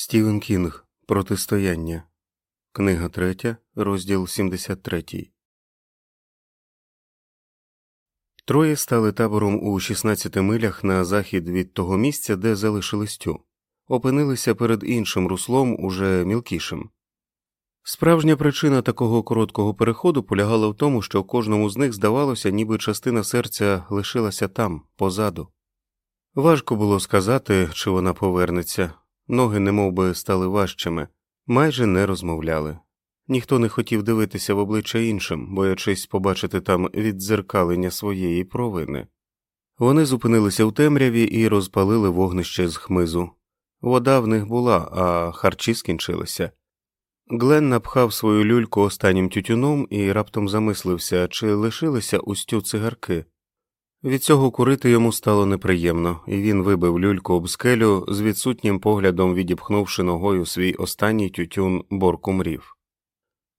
Стівен Кінг Протистояння. Книга 3, розділ 73. Троє стали табором у 16 милях на захід від того місця, де залишили Стю. Опинилися перед іншим руслом, уже мілкішим. Справжня причина такого короткого переходу полягала в тому, що кожному з них здавалося, ніби частина серця лишилася там, позаду. Важко було сказати, чи вона повернеться. Ноги немов би, стали важчими, майже не розмовляли. Ніхто не хотів дивитися в обличчя іншим, боячись побачити там віддзеркалення своєї провини. Вони зупинилися в темряві і розпалили вогнище з хмизу. Вода в них була, а харчі скінчилися. Глен напхав свою люльку останнім тютюном і раптом замислився, чи лишилися устю цигарки. Від цього курити йому стало неприємно, і він вибив люльку об скелю з відсутнім поглядом відіпхнувши ногою свій останній тютюн борку мрів.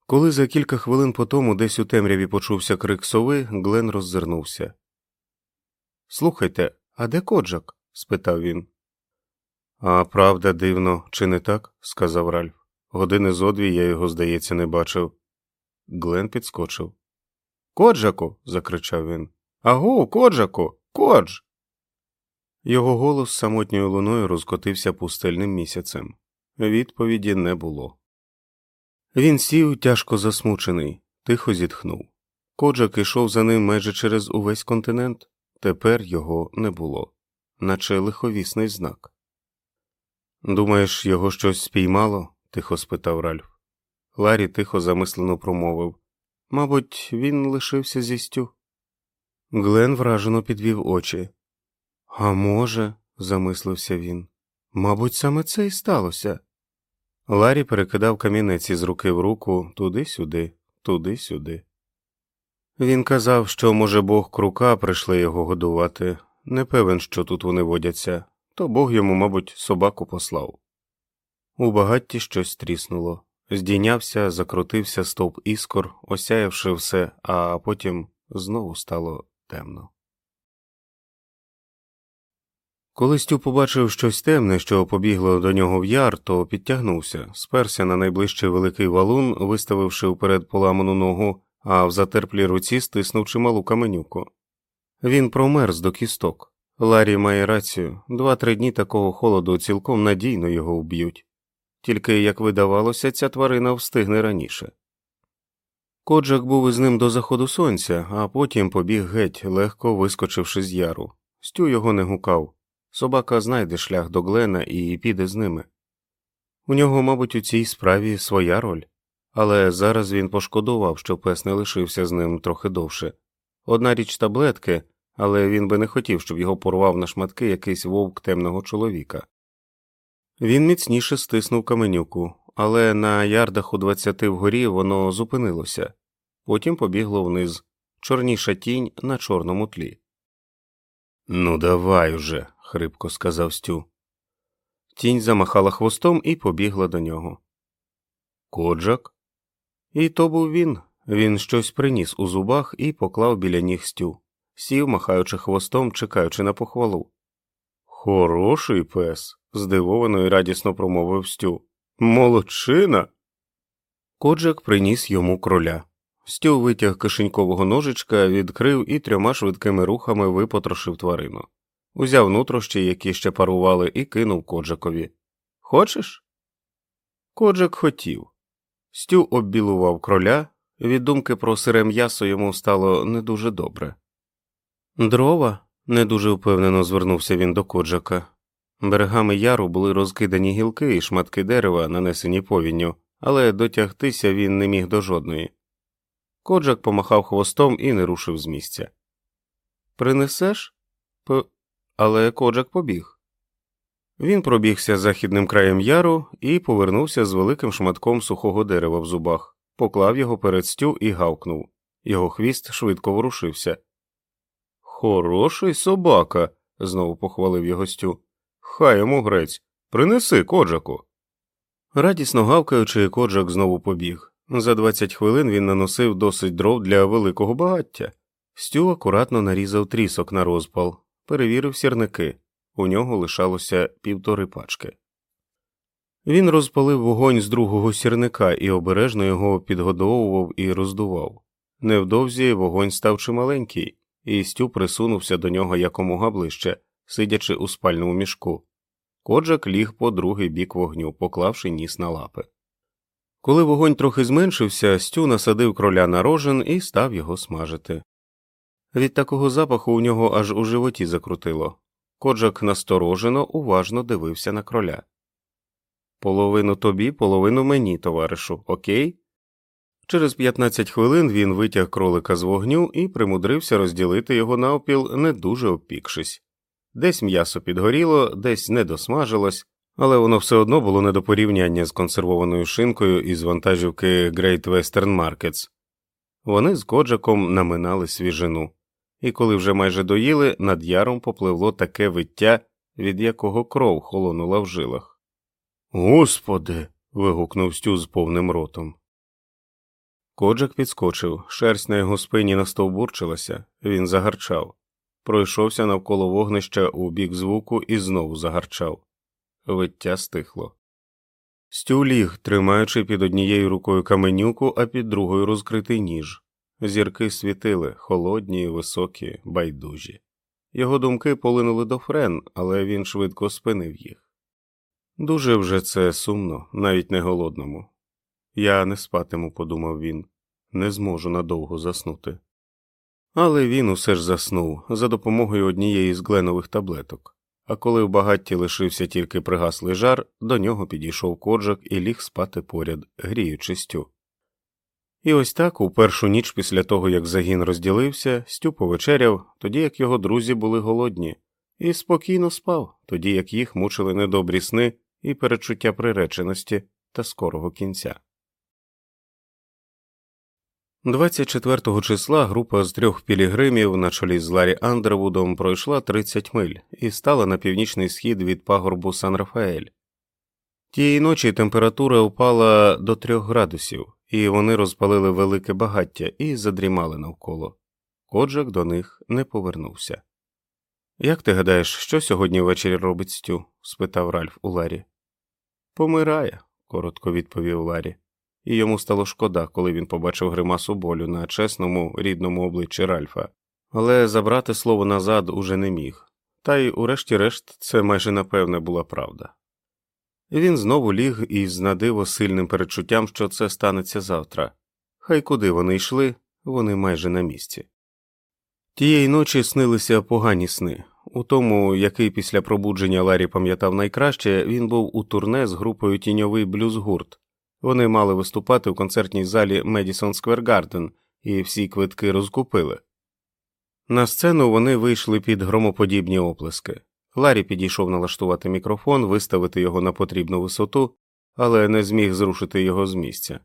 Коли за кілька хвилин по тому десь у темряві почувся крик сови, Глен роззирнувся. Слухайте, а де коджак? спитав він. А правда, дивно, чи не так? сказав Ральф. Години зо дві я його, здається, не бачив. Глен підскочив. Коджаку. закричав він. Агу, коджаку, кодж. Його голос самотньою луною розкотився пустельним місяцем. Відповіді не було. Він сів тяжко засмучений, тихо зітхнув. Коджак ішов за ним майже через увесь континент, тепер його не було, наче лиховісний знак. Думаєш, його щось спіймало? тихо спитав Ральф. Ларі тихо замислено промовив. Мабуть, він лишився зі стю. Глен вражено підвів очі. А може, замислився він, мабуть, саме це і сталося. Ларі перекидав камінець із руки в руку туди-сюди, туди-сюди. Він казав, що, може, бог крука прийшли його годувати, не певен, що тут вони водяться, то бог йому, мабуть, собаку послав. У багатті щось тріснуло, здійнявся, закрутився стовп іскор, осяявши все, а потім знову стало темно. Коли Стю побачив щось темне, що побігло до нього в яр, то підтягнувся, сперся на найближчий великий валун, виставивши вперед поламану ногу, а в затерплій руці стиснув чималу каменюку. Він промерз до кісток. Ларі має рацію два-три дні такого холоду цілком надійно його вб'ють. Тільки, як видавалося, ця тварина встигне раніше. Коджак був із ним до заходу сонця, а потім побіг геть, легко вискочивши з яру. Стю його не гукав. Собака знайде шлях до Глена і піде з ними. У нього, мабуть, у цій справі своя роль, але зараз він пошкодував, що пес не лишився з ним трохи довше. Одна річ таблетки, але він би не хотів, щоб його порвав на шматки якийсь вовк темного чоловіка. Він міцніше стиснув каменюку, але на ярдах у двадцяти вгорі воно зупинилося, потім побігло вниз, чорніша тінь на чорному тлі. Ну, давай уже, хрипко сказав Стю. Тінь замахала хвостом і побігла до нього. Коджак? І то був він. Він щось приніс у зубах і поклав біля ніг Стю, сів, махаючи хвостом, чекаючи на похвалу. Хороший пес, здивовано і радісно промовив Стю. Молодчина. Коджак приніс йому кроля. Стю витяг кишенькового ножичка, відкрив і трьома швидкими рухами випотрошив тварину. Узяв нутрощі, які ще парували, і кинув коджакові. Хочеш? Коджак хотів. Стю оббілував кроля, від думки про сире м'ясо йому стало не дуже добре. Дрова, не дуже впевнено звернувся він до коджака. Берегами яру були розкидані гілки і шматки дерева, нанесені повінню, але дотягтися він не міг до жодної. Коджак помахав хвостом і не рушив з місця. Принесеш? П... Але коджак побіг. Він пробігся західним краєм яру і повернувся з великим шматком сухого дерева в зубах, поклав його перед стю і гавкнув. Його хвіст швидко ворушився. Хороший собака, знову похвалив його стю. Хай йому грець. Принеси коджаку. Радісно гавкаючи, коджак знову побіг. За 20 хвилин він наносив досить дров для великого багаття. Стю акуратно нарізав трісок на розпал, перевірив сірники. У нього лишалося півтори пачки. Він розпалив вогонь з другого сірника і обережно його підгодовував і роздував. Невдовзі вогонь став чималенький, і Стю присунувся до нього якомога ближче, сидячи у спальному мішку. Коджак ліг по другий бік вогню, поклавши ніс на лапи. Коли вогонь трохи зменшився, Стю насадив кроля на рожен і став його смажити. Від такого запаху у нього аж у животі закрутило. Коджак насторожено, уважно дивився на кроля. Половину тобі, половину мені, товаришу, окей? Через 15 хвилин він витяг кролика з вогню і примудрився розділити його навпіл, не дуже обпікшись. Десь м'ясо підгоріло, десь не досмажилось, але воно все одно було не до порівняння з консервованою шинкою із вантажівки Great Western Markets. Вони з коджаком наминали свіжину, і коли вже майже доїли, над яром попливло таке виття, від якого кров холонула в жилах. Господи. вигукнув Стю з повним ротом. Коджак підскочив, шерсть на його спині настовбурчилася, він загарчав, пройшовся навколо вогнища у бік звуку і знову загарчав. Виття стихло. Стю ліг, тримаючи під однією рукою каменюку, а під другою розкритий ніж. Зірки світили, холодні, високі, байдужі. Його думки полинули до Френ, але він швидко спинив їх. Дуже вже це сумно, навіть не голодному. Я не спатиму, подумав він, не зможу надовго заснути. Але він усе ж заснув за допомогою однієї з гленових таблеток, а коли в багатті лишився тільки пригаслий жар, до нього підійшов коджак і ліг спати поряд, гріючи Стю. І ось так, у першу ніч після того, як загін розділився, Стю повечеряв, тоді як його друзі були голодні, і спокійно спав, тоді як їх мучили недобрі сни і перечуття приреченості та скорого кінця. 24 числа група з трьох пілігримів на чолі з Ларі Андервудом пройшла 30 миль і стала на північний схід від пагорбу Сан Рафаель. Тієї ночі температура впала до трьох градусів, і вони розпалили велике багаття і задрімали навколо. Коджак до них не повернувся. Як ти гадаєш, що сьогодні ввечері робить Стю? спитав Ральф у Ларі. Помирає, коротко відповів Ларі і йому стало шкода, коли він побачив гримасу болю на чесному, рідному обличчі Ральфа, але забрати слово назад уже не міг, та й, урешті-решт, це майже напевне була правда. Він знову ліг із надиво сильним передчуттям, що це станеться завтра. Хай куди вони йшли, вони майже на місці. Тієї ночі снилися погані сни. У тому, який після пробудження Ларі пам'ятав найкраще, він був у турне з групою тіньовий блюз-гурт, вони мали виступати в концертній залі Медісон Сквер Гарден, і всі квитки розкупили. На сцену вони вийшли під громоподібні оплески. Ларі підійшов налаштувати мікрофон, виставити його на потрібну висоту, але не зміг зрушити його з місця.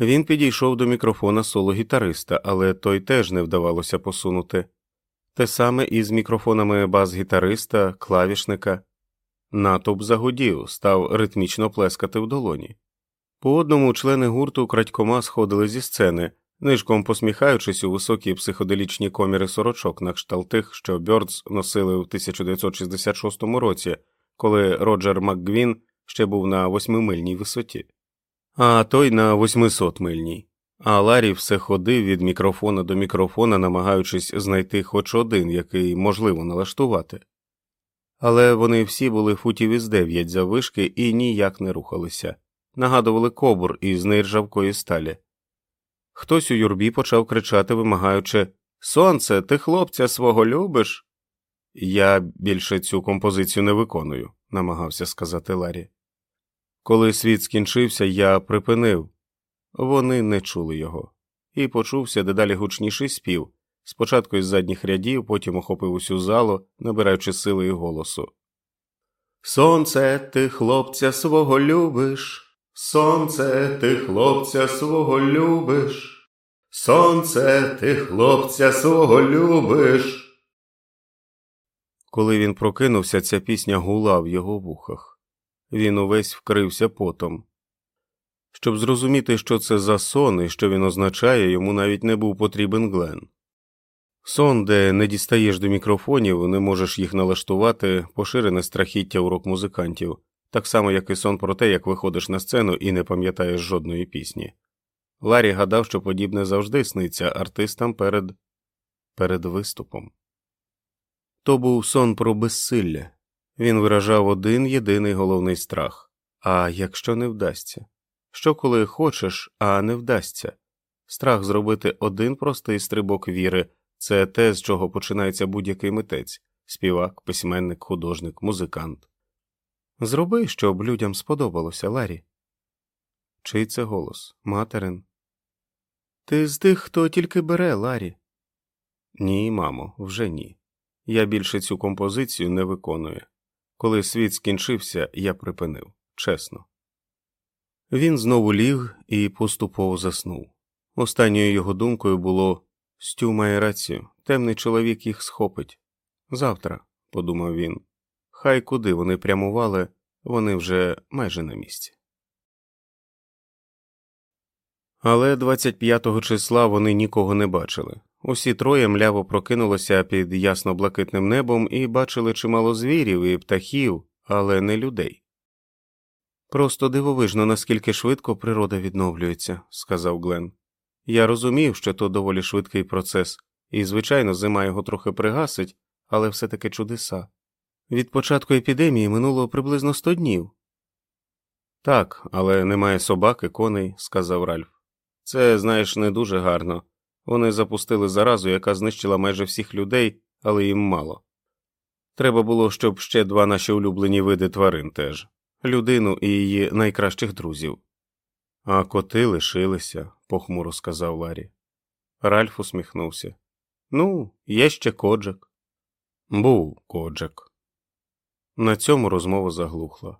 Він підійшов до мікрофона соло гітариста, але той теж не вдавалося посунути. Те саме і з мікрофонами бас-гітариста, клавішника. Натовп загудів, став ритмічно плескати в долоні. По одному члени гурту крадькома сходили зі сцени, нишком посміхаючись у високі психоделічні коміри сорочок на кшталт тих, що Бьордс носили в 1966 році, коли Роджер МакГвін ще був на восьмимильній висоті, а той на восьмисотмильній. А Ларі все ходив від мікрофона до мікрофона, намагаючись знайти хоч один, який можливо налаштувати. Але вони всі були футів із дев'ять заввишки і ніяк не рухалися нагадували кобур із нержавкої сталі. Хтось у юрбі почав кричати, вимагаючи Сонце, ти хлопця свого любиш? Я більше цю композицію не виконую, намагався сказати Ларі. Коли світ скінчився, я припинив. Вони не чули його, і почувся дедалі гучніший спів, спочатку із задніх рядів, потім охопив усю залу, набираючи сили і голосу. Сонце, ти хлопця свого любиш. Сонце, ти хлопця свого любиш, сонце, ти хлопця свого любиш. Коли він прокинувся, ця пісня гула в його вухах. Він увесь вкрився потом. Щоб зрозуміти, що це за сон і що він означає, йому навіть не був потрібен Глен. Сон, де не дістаєш до мікрофонів, не можеш їх налаштувати, поширене страхіття урок музикантів так само, як і сон про те, як виходиш на сцену і не пам'ятаєш жодної пісні. Ларі гадав, що подібне завжди сниться артистам перед перед виступом. То був сон про безсилля. Він виражав один єдиний головний страх а якщо не вдасться? Що коли хочеш, а не вдасться? Страх зробити один простий стрибок віри це те, з чого починається будь-який митець співак, письменник, художник, музикант. Зроби, щоб людям сподобалося, Ларі. Чий це голос? Материн. Ти з тих, хто тільки бере, Ларі. Ні, мамо, вже ні. Я більше цю композицію не виконую. Коли світ скінчився, я припинив, чесно. Він знову ліг і поступово заснув. Останньою його думкою було Стю має рацію, темний чоловік їх схопить. Завтра, подумав він, хай куди вони прямували, вони вже майже на місці. Але 25-го числа вони нікого не бачили. Усі троє мляво прокинулися під ясно блакитним небом і бачили чимало звірів і птахів, але не людей. Просто дивовижно, наскільки швидко природа відновлюється, сказав Глен. Я розумів, що то доволі швидкий процес, і, звичайно, зима його трохи пригасить, але все таки чудеса. Від початку епідемії минуло приблизно сто днів. Так, але немає собаки, коней, сказав Ральф. Це, знаєш, не дуже гарно. Вони запустили заразу, яка знищила майже всіх людей, але їм мало. Треба було, щоб ще два наші улюблені види тварин теж людину і її найкращих друзів. А коти лишилися, похмуро сказав Ларі. Ральф усміхнувся. Ну, є ще коджак. Був коджак. На цьому розмова заглухла.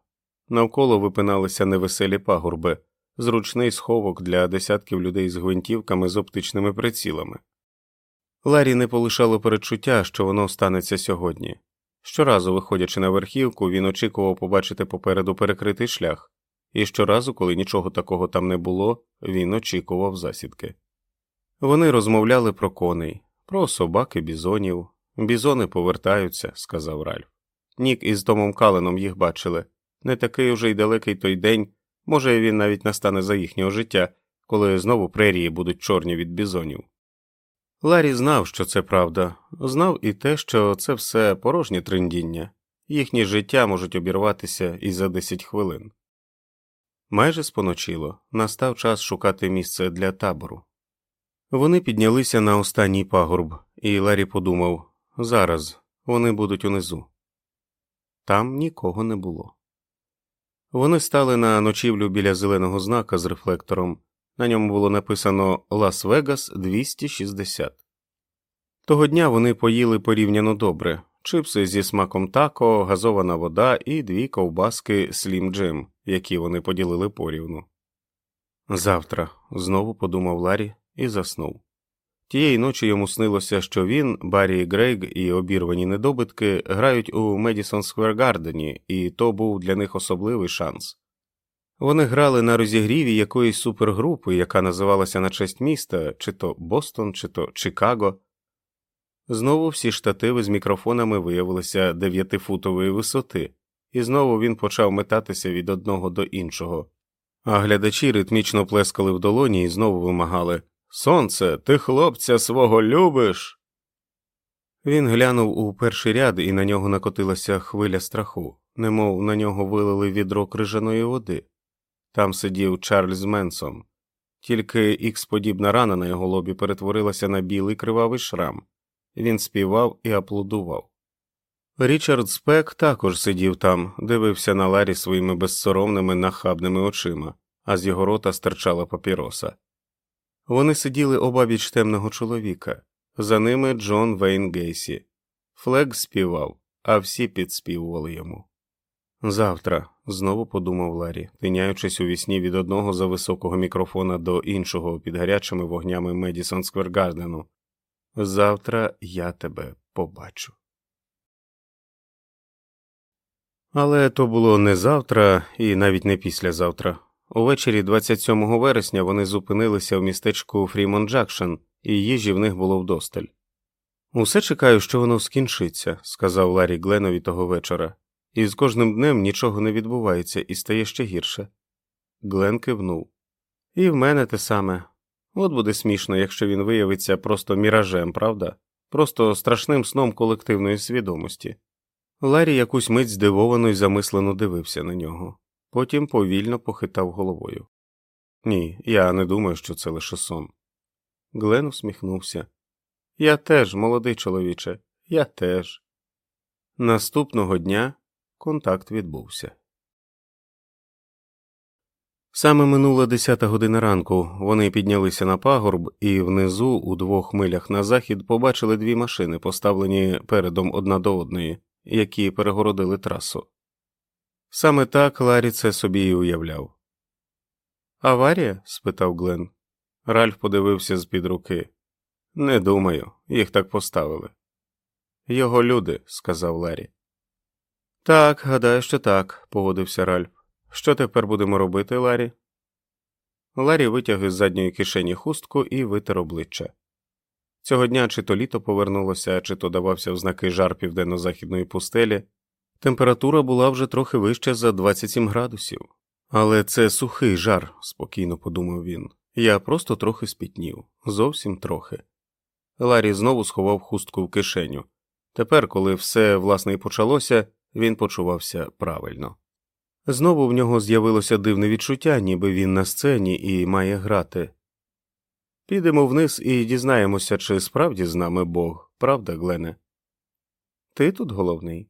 Навколо випиналися невеселі пагорби, зручний сховок для десятків людей з гвинтівками з оптичними прицілами. Ларі не полишало передчуття, що воно станеться сьогодні. Щоразу, виходячи на верхівку, він очікував побачити попереду перекритий шлях, і щоразу, коли нічого такого там не було, він очікував засідки. Вони розмовляли про коней, про собаки бізонів. Бізони повертаються, сказав Ральф. Нік із Томом Каленом їх бачили. Не такий уже й далекий той день, може, він навіть настане за їхнього життя, коли знову прерії будуть чорні від бізонів. Ларі знав, що це правда, знав і те, що це все порожнє триндіння, їхні життя можуть обірватися і за 10 хвилин. Майже споночило, настав час шукати місце для табору. Вони піднялися на останній пагорб, і Ларі подумав зараз вони будуть унизу. Там нікого не було. Вони стали на ночівлю біля зеленого знака з рефлектором. На ньому було написано Лас-Вегас 260. Того дня вони поїли порівняно добре чипси зі смаком тако, газована вода і дві ковбаски Слім Джим, які вони поділили порівну. Завтра, знову подумав Ларі і заснув. Тієї ночі йому снилося, що він, Баррі Грейг і обірвані недобитки грають у Медісон Сквер Гардені, і то був для них особливий шанс. Вони грали на розігріві якоїсь супергрупи, яка називалася на честь міста, чи то Бостон, чи то Чикаго. Знову всі штативи з мікрофонами виявилися дев'ятифутової висоти, і знову він почав метатися від одного до іншого. А глядачі ритмічно плескали в долоні і знову вимагали Сонце, ти хлопця свого любиш. Він глянув у перший ряд, і на нього накотилася хвиля страху, немов на нього вилили відро крижаної води. Там сидів Чарльз Менсон, тільки ікс подібна рана на його лобі перетворилася на білий кривавий шрам. Він співав і аплодував. Річард Спек також сидів там, дивився на Ларі своїми безсоромними нахабними очима, а з його рота стирчала папіроса. Вони сиділи обабіч темного чоловіка, за ними Джон Вейн Гейсі. Флег співав, а всі підспівували йому. Завтра, знову подумав Ларі, тиняючись у вісні від одного за високого мікрофона до іншого під гарячими вогнями Медісон Сквергардену. Завтра я тебе побачу. Але то було не завтра і навіть не післязавтра. Увечері 27 вересня вони зупинилися в містечку Фрімон Джакшен, і їжі в них було вдосталь. Усе чекаю, що воно скінчиться, сказав Ларі Гленові того вечора. і з кожним днем нічого не відбувається і стає ще гірше. Глен кивнув. І в мене те саме. От буде смішно, якщо він виявиться просто міражем, правда? Просто страшним сном колективної свідомості. Ларі якусь мить здивовано й замислено дивився на нього, потім повільно похитав головою. Ні, я не думаю, що це лише сон. Глен усміхнувся. Я теж, молодий чоловіче, я теж. Наступного дня контакт відбувся. Саме минула десята година ранку вони піднялися на пагорб і внизу, у двох милях на захід, побачили дві машини, поставлені передом одна до одної, які перегородили трасу. Саме так Ларі це собі і уявляв. Аварія? спитав Глен. Ральф подивився з під руки. Не думаю, їх так поставили. Його люди, сказав Ларі. Так, гадаю, що так, погодився Ральф. Що тепер будемо робити, Ларі? Ларі витяг із задньої кишені хустку і витер обличчя. Цього дня чи то літо повернулося, чи то давався в знаки жар південно-західної пустелі. Температура була вже трохи вища за 27 градусів. Але це сухий жар, спокійно подумав він. Я просто трохи спітнів, зовсім трохи. Ларі знову сховав хустку в кишеню. Тепер, коли все власне і почалося, він почувався правильно. Знову в нього з'явилося дивне відчуття, ніби він на сцені і має грати. Підемо вниз і дізнаємося, чи справді з нами Бог, правда, Глене? Ти тут головний.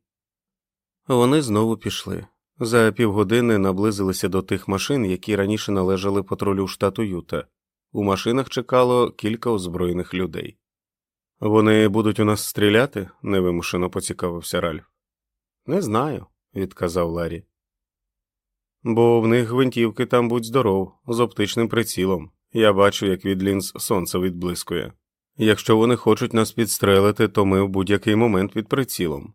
Вони знову пішли. За півгодини наблизилися до тих машин, які раніше належали патрулю штату Юта. У машинах чекало кілька озброєних людей. Вони будуть у нас стріляти? невимушено поцікавився Ральф. Не знаю, відказав Ларі. Бо в них гвинтівки там будь здоров, з оптичним прицілом. Я бачу, як від лінз сонце відблискує. Якщо вони хочуть нас підстрелити, то ми в будь-який момент під прицілом.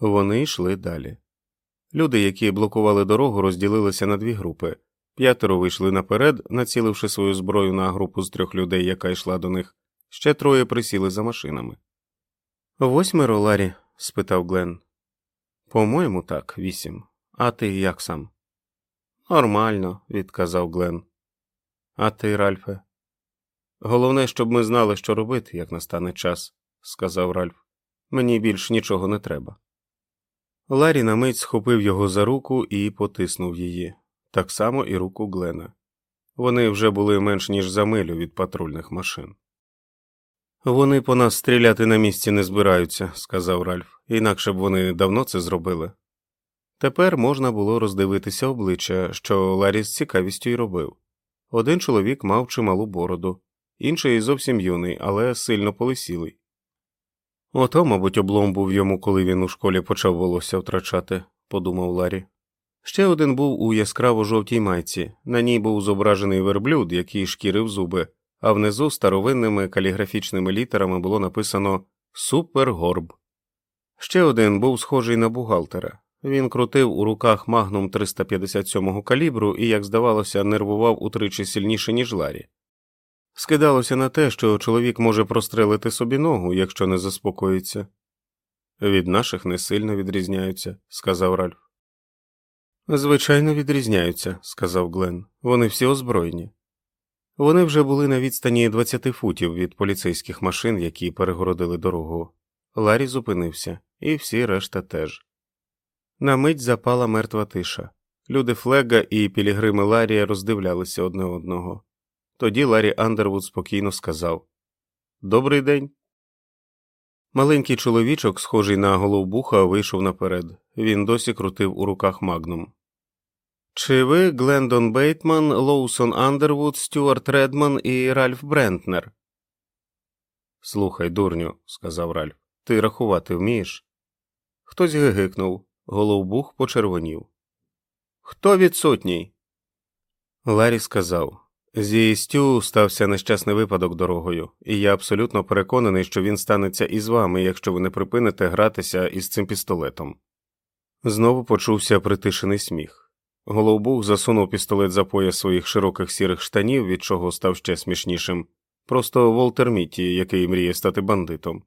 Вони йшли далі. Люди, які блокували дорогу, розділилися на дві групи. П'ятеро вийшли наперед, націливши свою зброю на групу з трьох людей, яка йшла до них, ще троє присіли за машинами. Восьмеро, Ларі? спитав Глен. По-моєму, так, вісім. А ти як сам? Нормально, відказав Глен. А ти, Ральфе? Головне, щоб ми знали, що робити, як настане час, сказав Ральф. Мені більш нічого не треба. Ларі на мить схопив його за руку і потиснув її, так само і руку Глена. Вони вже були менш ніж за милю від патрульних машин. Вони по нас стріляти на місці не збираються, сказав Ральф, інакше б вони давно це зробили. Тепер можна було роздивитися обличчя, що Ларі з цікавістю й робив. Один чоловік мав чималу бороду, інший зовсім юний, але сильно полисілий. Ото, мабуть, облом був йому, коли він у школі почав волосся втрачати, подумав Ларі. Ще один був у яскраво жовтій майці, на ній був зображений верблюд, який шкірив зуби, а внизу старовинними каліграфічними літерами було написано Супергорб. Ще один був схожий на бухгалтера. Він крутив у руках магнум 357 калібру і, як здавалося, нервував утричі сильніше, ніж Ларі. Скидалося на те, що чоловік може прострелити собі ногу, якщо не заспокоїться. Від наших не сильно відрізняються, сказав Ральф. Звичайно, відрізняються, сказав Глен. Вони всі озброєні. Вони вже були на відстані 20 футів від поліцейських машин, які перегородили дорогу. Ларі зупинився, і всі решта теж. На мить запала мертва тиша. Люди Флега і Пілігрими Ларія роздивлялися одне одного. Тоді Ларі Андервуд спокійно сказав Добрий день. Маленький чоловічок, схожий на головбуха, вийшов наперед. Він досі крутив у руках магнум. Чи ви Глендон Бейтман, Лоусон Андервуд, Стюарт Редман і Ральф Брентнер? Слухай, дурню, сказав Ральф, ти рахувати вмієш? Хтось гигикнув. Головбух почервонів. Хто відсутній? Ларі сказав зі Стю стався нещасний випадок дорогою, і я абсолютно переконаний, що він станеться із вами, якщо ви не припините гратися із цим пістолетом. Знову почувся притишений сміх. Головбух засунув пістолет за пояс своїх широких сірих штанів, від чого став ще смішнішим, просто Волтер Мітті, який мріє стати бандитом.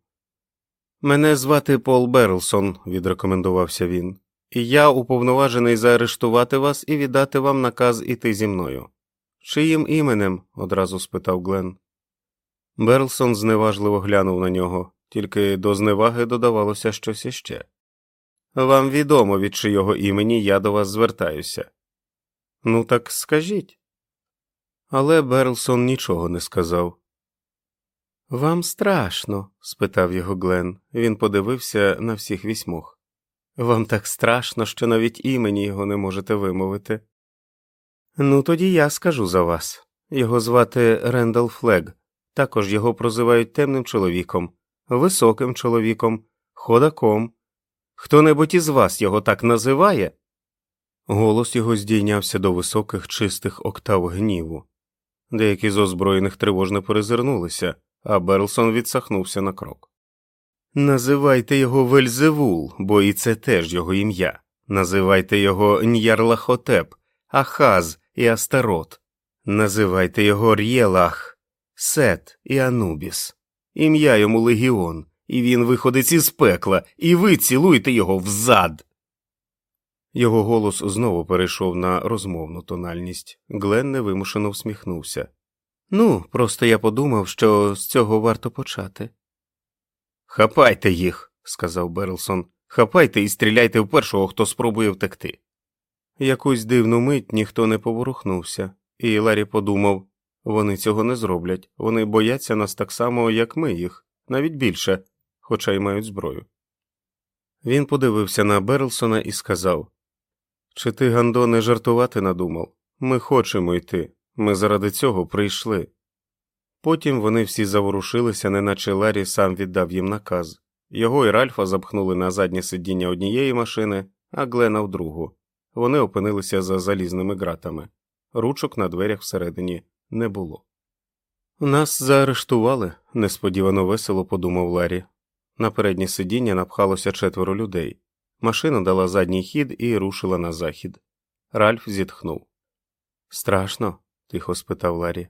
Мене звати Пол Берлсон, відрекомендувався він, і я уповноважений заарештувати вас і віддати вам наказ іти зі мною. Чиїм іменем? одразу спитав Глен. Берлсон зневажливо глянув на нього, тільки до зневаги додавалося щось іще. Вам відомо, від чийого імені я до вас звертаюся. Ну, так скажіть. Але Берлсон нічого не сказав. Вам страшно? спитав його Глен. Він подивився на всіх вісьмох. Вам так страшно, що навіть імені його не можете вимовити. Ну, тоді я скажу за вас. Його звати Рендал Флег, також його прозивають темним чоловіком, високим чоловіком, ходаком. Хто небудь із вас його так називає? Голос його здійнявся до високих чистих октав гніву. Деякі з озброєних тривожно перезирнулися, а Берлсон відсахнувся на крок. Називайте його Вельзевул, бо і це теж його ім'я. Називайте його Н'ярлахотеп, Ахаз і Астарот. Називайте його Р'єлах, Сет і Анубіс. Ім'я йому Легіон, і він виходить із пекла, і ви цілуєте його взад. Його голос знову перейшов на розмовну тональність. Глен невимушено всміхнувся. Ну, просто я подумав, що з цього варто почати. Хапайте їх, сказав Берлсон. Хапайте і стріляйте в першого, хто спробує втекти. Якусь дивну мить ніхто не поворухнувся, і Ларі подумав вони цього не зроблять, вони бояться нас так само, як ми їх, навіть більше, хоча й мають зброю. Він подивився на Берлсона і сказав Чи ти, Гандо, не жартувати надумав? Ми хочемо йти, ми заради цього прийшли. Потім вони всі заворушилися, неначе Ларі сам віддав їм наказ. Його і Ральфа запхнули на заднє сидіння однієї машини, а Глена в другу. Вони опинилися за залізними ґратами. Ручок на дверях всередині не було. Нас заарештували, несподівано весело подумав Ларі. На переднє сидіння напхалося четверо людей. Машина дала задній хід і рушила на захід. Ральф зітхнув. Страшно? тихо спитав Ларі.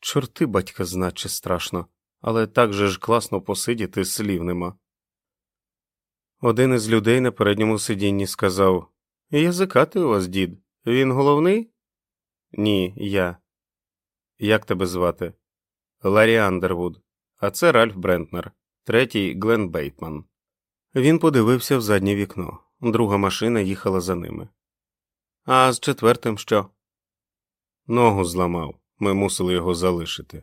Чорти батька значе страшно, але так же ж класно посидіти слів нема. Один із людей на передньому сидінні сказав Язикатий у вас, дід. Він головний? Ні, я. Як тебе звати? Ларі Андервуд, а це Ральф Брентнер, третій Глен Бейтман. Він подивився в заднє вікно. Друга машина їхала за ними. А з четвертим що? Ногу зламав. Ми мусили його залишити.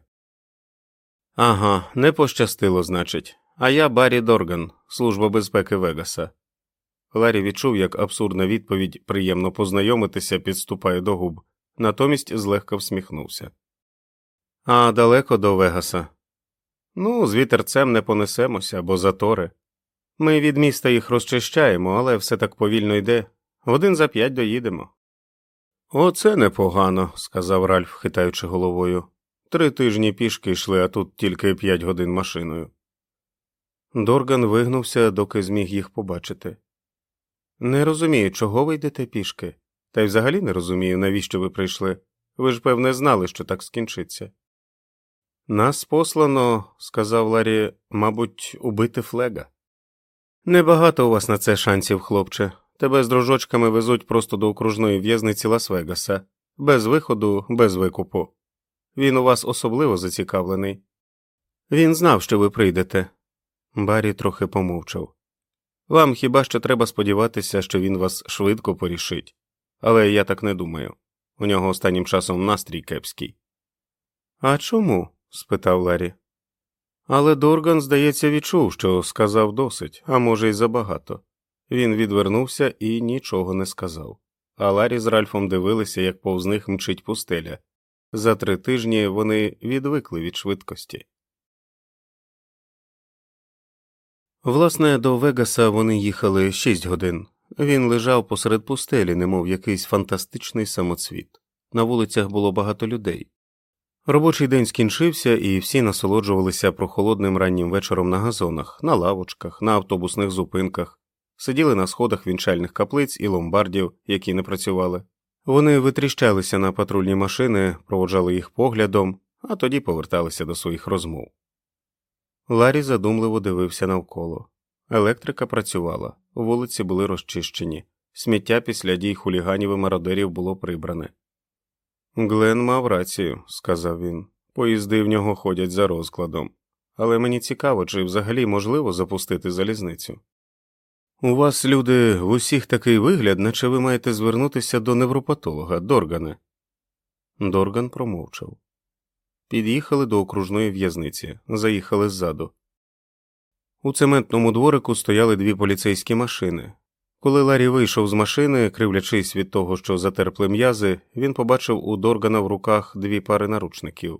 Ага, не пощастило, значить. А я Баррі Дорган, служба безпеки Вегаса. Ларі відчув, як абсурдна відповідь приємно познайомитися підступає до губ, натомість злегка всміхнувся. А далеко до Вегаса. Ну, з вітерцем не понесемося, бо затори. Ми від міста їх розчищаємо, але все так повільно йде. Один за п'ять доїдемо. Оце непогано, сказав Ральф, хитаючи головою. Три тижні пішки йшли, а тут тільки п'ять годин машиною. Дорган вигнувся, доки зміг їх побачити. Не розумію, чого ви йдете пішки, та й взагалі не розумію, навіщо ви прийшли. Ви ж, певне, знали, що так скінчиться. Нас послано, сказав Ларі, мабуть, убити флега. Небагато у вас на це шансів, хлопче. Тебе з дружочками везуть просто до окружної в'язниці Лас-Вегаса, без виходу, без викупу. Він у вас особливо зацікавлений. Він знав, що ви прийдете. Баррі трохи помовчав. Вам хіба що треба сподіватися, що він вас швидко порішить, але я так не думаю. У нього останнім часом настрій кепський. А чому? спитав Ларі. Але Дорган, здається, відчув, що сказав досить, а може, й забагато. Він відвернувся і нічого не сказав. А Ларі з Ральфом дивилися, як повз них мчить пустеля. За три тижні вони відвикли від швидкості. Власне, до Вегаса вони їхали шість годин. Він лежав посеред пустелі, немов якийсь фантастичний самоцвіт. На вулицях було багато людей. Робочий день скінчився, і всі насолоджувалися прохолодним раннім вечором на газонах, на лавочках, на автобусних зупинках, сиділи на сходах вінчальних каплиць і ломбардів, які не працювали. Вони витріщалися на патрульні машини, проводжали їх поглядом, а тоді поверталися до своїх розмов. Ларі задумливо дивився навколо. Електрика працювала, вулиці були розчищені, сміття після дій хуліганів і мародерів було прибране. Глен мав рацію, сказав він. Поїзди в нього ходять за розкладом. Але мені цікаво, чи взагалі можливо запустити залізницю. У вас, люди, в усіх такий вигляд, наче ви маєте звернутися до невропатолога, Доргане. Дорган промовчав. Під'їхали до окружної в'язниці, заїхали ззаду. У цементному дворику стояли дві поліцейські машини. Коли Ларі вийшов з машини, кривлячись від того, що затерпли м'язи, він побачив у Доргана в руках дві пари наручників.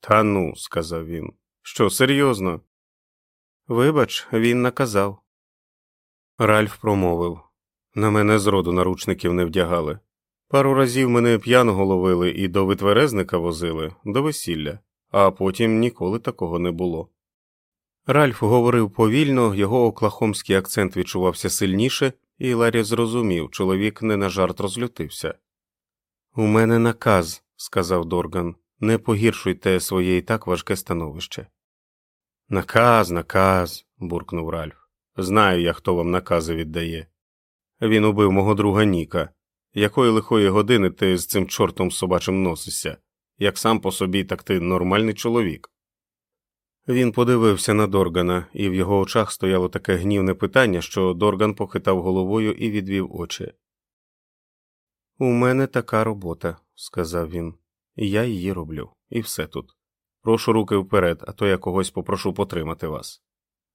Та ну, сказав він. Що, серйозно? Вибач, він наказав. Ральф промовив на мене зроду наручників не вдягали. Пару разів мене п'яного ловили і до витверезника возили, до весілля, а потім ніколи такого не було. Ральф говорив повільно, його оклахомський акцент відчувався сильніше, і Ларі зрозумів, чоловік не на жарт розлютився. У мене наказ, сказав Дорган, не погіршуйте своє і так важке становище. Наказ, наказ, буркнув Ральф. Знаю я, хто вам накази віддає. Він убив мого друга Ніка. Якої лихої години ти з цим чортом собачим носишся? Як сам по собі, так ти нормальний чоловік. Він подивився на Доргана, і в його очах стояло таке гнівне питання, що Дорган похитав головою і відвів очі. У мене така робота, сказав він, я її роблю, і все тут. Прошу руки вперед, а то я когось попрошу потримати вас.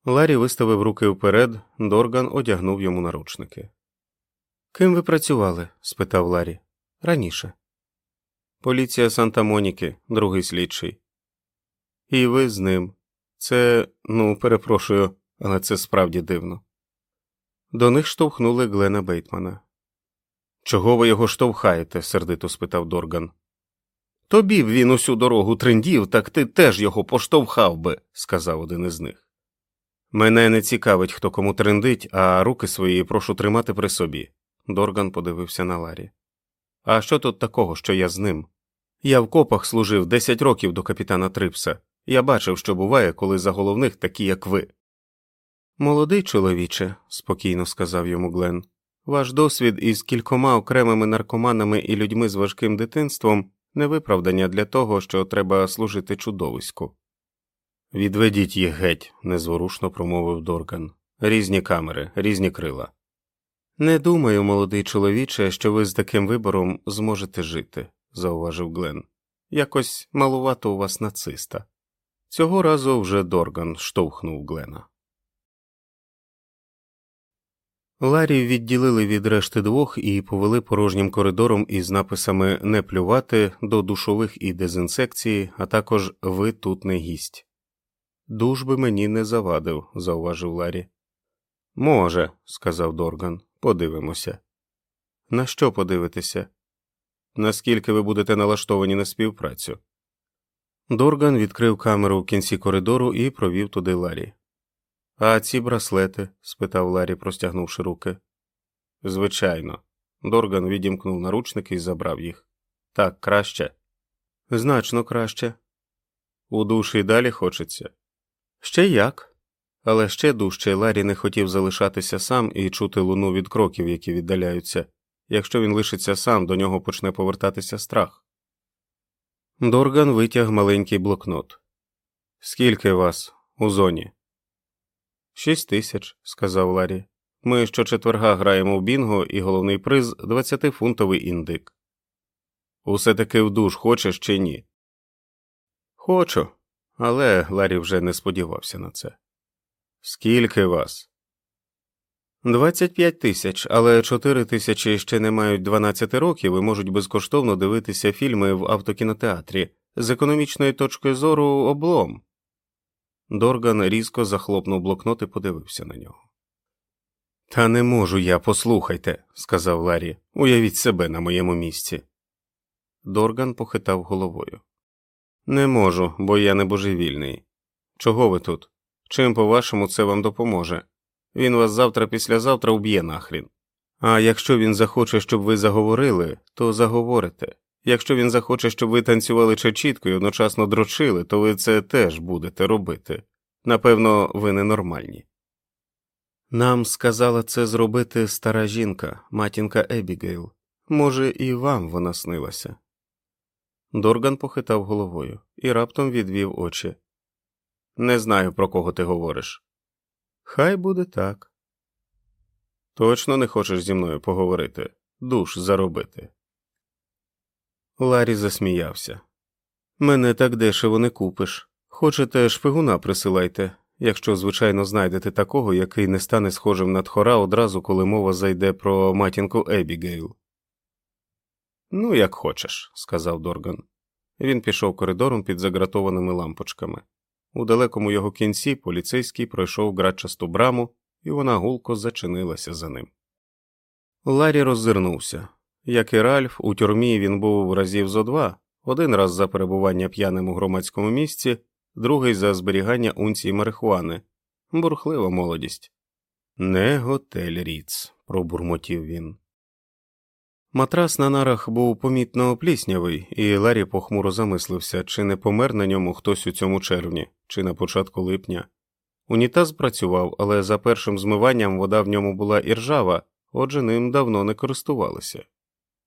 Ларі виставив руки вперед, Дорган одягнув йому наручники. Ким ви працювали? спитав Ларі. Раніше. Поліція Санта Моніки, другий слідчий. І ви з ним. Це, ну, перепрошую, але це справді дивно. До них штовхнули Глена Бейтмана. Чого ви його штовхаєте? сердито спитав Дорган. Тобі б він усю дорогу трендів, так ти теж його поштовхав би, сказав один із них. Мене не цікавить, хто кому трендить, а руки свої прошу тримати при собі. Дорган подивився на Ларі. А що тут такого, що я з ним? Я в копах служив 10 років до капітана Трипса. Я бачив, що буває, коли за головних такі, як ви. Молодий чоловіче, спокійно сказав йому Глен, ваш досвід із кількома окремими наркоманами і людьми з важким дитинством не виправдання для того, що треба служити чудовиську. Відведіть їх геть, незворушно промовив Дорган. Різні камери, різні крила. Не думаю, молодий чоловіче, що ви з таким вибором зможете жити, зауважив Глен. Якось малувато у вас нациста. Цього разу вже Дорган штовхнув Глена. Ларі відділили від решти двох і повели порожнім коридором із написами Не плювати до душових і дезінсекції, а також Ви тут не гість. Душ би мені не завадив, зауважив Ларі. Може, сказав Дорган, подивимося. На що подивитися? Наскільки ви будете налаштовані на співпрацю? Дорган відкрив камеру в кінці коридору і провів туди Ларі. А ці браслети? спитав Ларі, простягнувши руки. Звичайно. Дорган відімкнув наручники і забрав їх. Так, краще. Значно краще. У душі далі хочеться. Ще як. Але ще дужче Ларі не хотів залишатися сам і чути луну від кроків, які віддаляються. Якщо він лишиться сам, до нього почне повертатися страх. Дорган витяг маленький блокнот. Скільки вас у зоні? Шість тисяч, сказав Ларі. Ми щочетверга граємо в бінго, і головний приз двадцятифунтовий індик. Усе таки в душ хочеш чи ні? Хочу, але Ларі вже не сподівався на це. Скільки вас? Двадцять п'ять тисяч, але чотири тисячі ще не мають дванадцяти років і можуть безкоштовно дивитися фільми в автокінотеатрі з економічної точки зору облом. Дорган різко захлопнув блокнот і подивився на нього. Та не можу я, послухайте, сказав Ларі. Уявіть себе на моєму місці. Дорган похитав головою. Не можу, бо я не божевільний. Чого ви тут? Чим, по вашому, це вам допоможе? Він вас завтра післязавтра уб'є нахрін. А якщо він захоче, щоб ви заговорили, то заговорите. Якщо він захоче, щоб ви танцювали чечітко і одночасно дрочили, то ви це теж будете робити. Напевно, ви ненормальні. Нам сказала це зробити стара жінка, матінка Ебігейл. Може, і вам вона снилася. Дорган похитав головою і раптом відвів очі. Не знаю, про кого ти говориш. Хай буде так. Точно не хочеш зі мною поговорити, душ заробити. Ларі засміявся. Мене так дешево не купиш. Хочете шпигуна присилайте, якщо, звичайно, знайдете такого, який не стане схожим на тхора одразу, коли мова зайде про матінку Ебігейл. Ну, як хочеш, сказав Дорган. Він пішов коридором під загратованими лампочками. У далекому його кінці поліцейський пройшов грачасту браму, і вона гулко зачинилася за ним. Ларі роззирнувся. Як і Ральф, у тюрмі він був разів зо два, один раз за перебування п'яним у громадському місці, другий за зберігання унції марихуани, бурхлива молодість. Не готель Ріц, пробурмотів він. Матрас на нарах був помітно пліснявий, і Ларі похмуро замислився, чи не помер на ньому хтось у цьому червні, чи на початку липня. Унітаз працював, але за першим змиванням вода в ньому була іржава, отже ним давно не користувалися.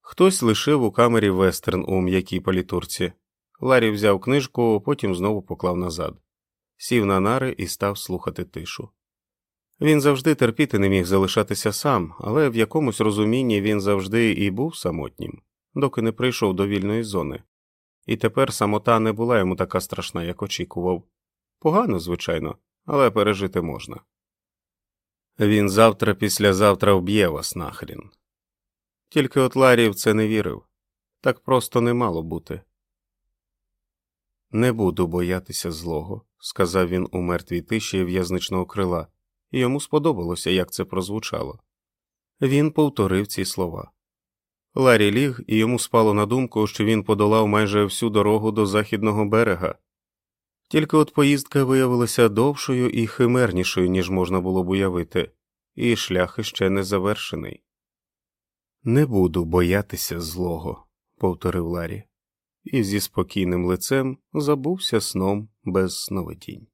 Хтось лишив у камері вестерн у м'якій палітурці. Ларі взяв книжку, потім знову поклав назад, сів на нари і став слухати тишу. Він завжди терпіти не міг залишатися сам, але в якомусь розумінні він завжди і був самотнім, доки не прийшов до вільної зони. І тепер самота не була йому така страшна, як очікував. Погано, звичайно, але пережити можна. Він завтра післязавтра вб'є вас нахрін. Тільки от Ларі в це не вірив так просто не мало бути. Не буду боятися злого, сказав він у мертвій тиші в'язничного крила, йому сподобалося, як це прозвучало. Він повторив ці слова. Ларі ліг, і йому спало на думку, що він подолав майже всю дорогу до західного берега. Тільки от поїздка виявилася довшою і химернішою, ніж можна було б уявити, і шлях іще не завершений. Не буду боятися злого, повторив Ларі, і зі спокійним лицем забувся сном без сновидінь.